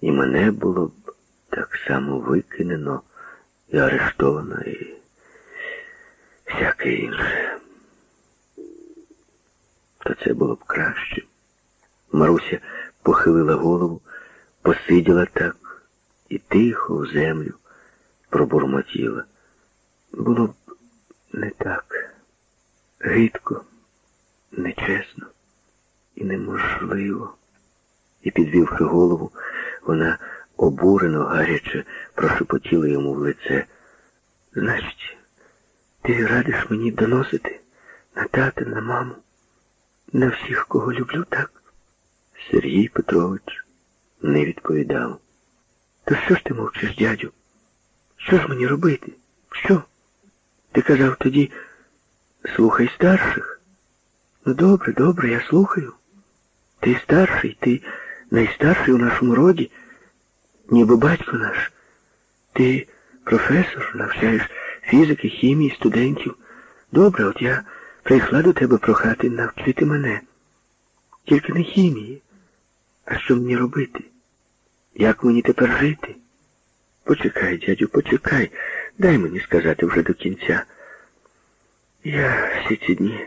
і мене було б так само викинено і арештовано, і всяке інше. То це було б краще. Маруся похилила голову, посиділа так і тихо в землю пробурмотіла. Було б не так. Гидко, нечесно і неможливо. І, підвівши голову, вона обурено, гаряче прошепотіла йому в лице. Значить, ти радиш мені доносити на тата, на маму, на всіх, кого люблю, так? Сергій Петрович не відповідав. То що ж ти мовчиш, дядю? Що ж мені робити? Що? Ти казав тоді, слухай старших. Ну добре, добре, я слухаю. Ти старший, ти найстарший у нашому роді, ніби батько наш. Ти професор, навчаєш фізики, хімії, студентів. Добре, от я прийшла до тебе прохати навчити мене. Тільки не хімії. А що мені робити? Як мені тепер жити? Почекай, дядю, почекай. Дай мені сказати вже до кінця. Я всі ці дні,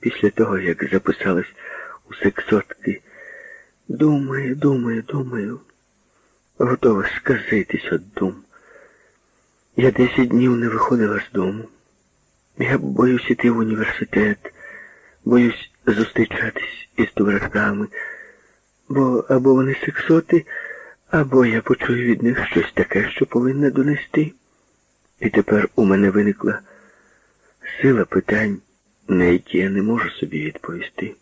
після того, як записалась у сексотки, думаю, думаю, думаю, готова сказитись від дум. Я десять днів не виходила з дому. Я боюсь іти в університет, боюсь зустрічатись із товаришами, бо або вони сексоти, або я почую від них щось таке, що повинна донести. І тепер у мене виникла сила питань, на які я не можу собі відповісти.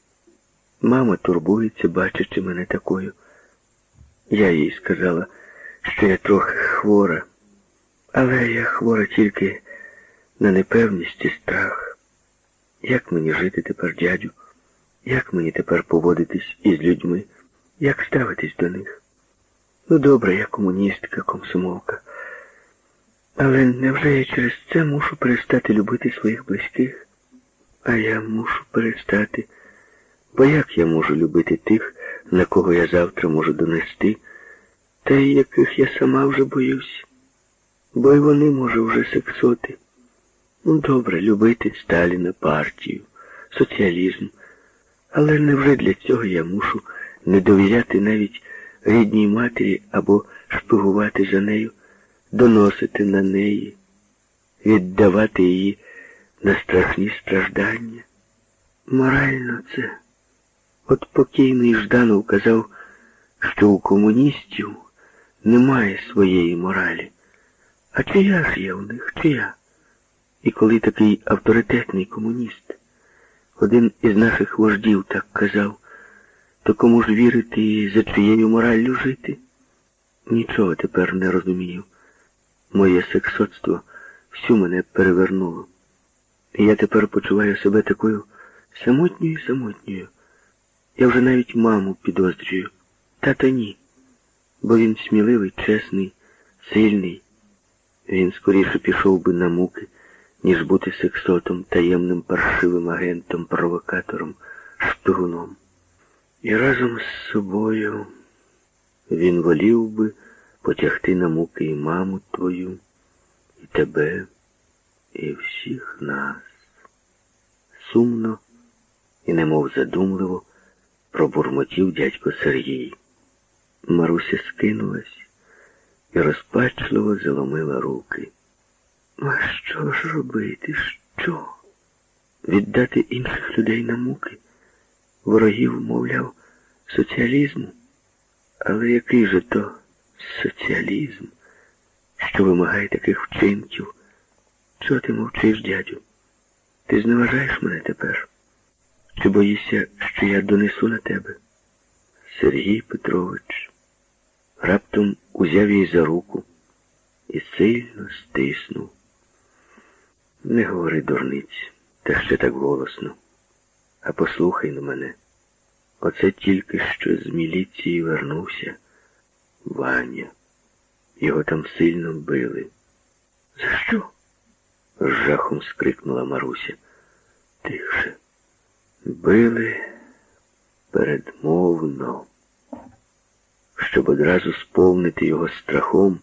Мама турбується, бачачи мене такою. Я їй сказала, що я трохи хвора, але я хвора тільки на непевність і страх. Як мені жити тепер, дядю? Як мені тепер поводитись із людьми? Як ставитись до них? Ну, добре, я комуністка, комсомолка. Але невже я через це мушу перестати любити своїх близьких? А я мушу перестати. Бо як я можу любити тих, на кого я завтра можу донести, та й яких я сама вже боюсь? Бо й вони, може, вже сексоти. Ну, добре, любити Сталіна, партію, соціалізм. Але невже для цього я мушу не довіряти навіть рідній матері або шпигувати за нею, доносити на неї, віддавати її на страшні страждання? Морально це. От покійний Жданов казав, що у комуністів немає своєї моралі. А чия ж є у них, чия? І коли такий авторитетний комуніст, один із наших вождів так казав, то кому ж вірити і за чиєю мораллю жити? Нічого тепер не розумію. Моє сексотство всю мене перевернуло. І я тепер почуваю себе такою самотньою самотньою. Я вже навіть маму підозрюю. Тата ні. Бо він сміливий, чесний, сильний. Він скоріше пішов би на муки, ніж бути сексотом, таємним паршивим агентом, провокатором, шпигуном. І разом з собою він волів би потягти на муки і маму твою, і тебе, і всіх нас. Сумно і немов задумливо пробурмотів дядько Сергій. Маруся скинулась і розпачливо заломила руки. А що ж робити? Що? Віддати інших людей на муки? Ворогів, мовляв, соціалізму? Але який же то соціалізм, що вимагає таких вчинків? Чого ти мовчиш, дядю? Ти зневажаєш мене тепер? Чи боїшся, що я донесу на тебе? Сергій Петрович раптом узяв її за руку і сильно стиснув. Не говори дурниць, та ще так голосно. А послухай на мене. Оце тільки що з міліції вернувся Ваня. Його там сильно били. За що? з жахом скрикнула Маруся. Тихше. Били передмовно. щоб одразу сповнити його страхом,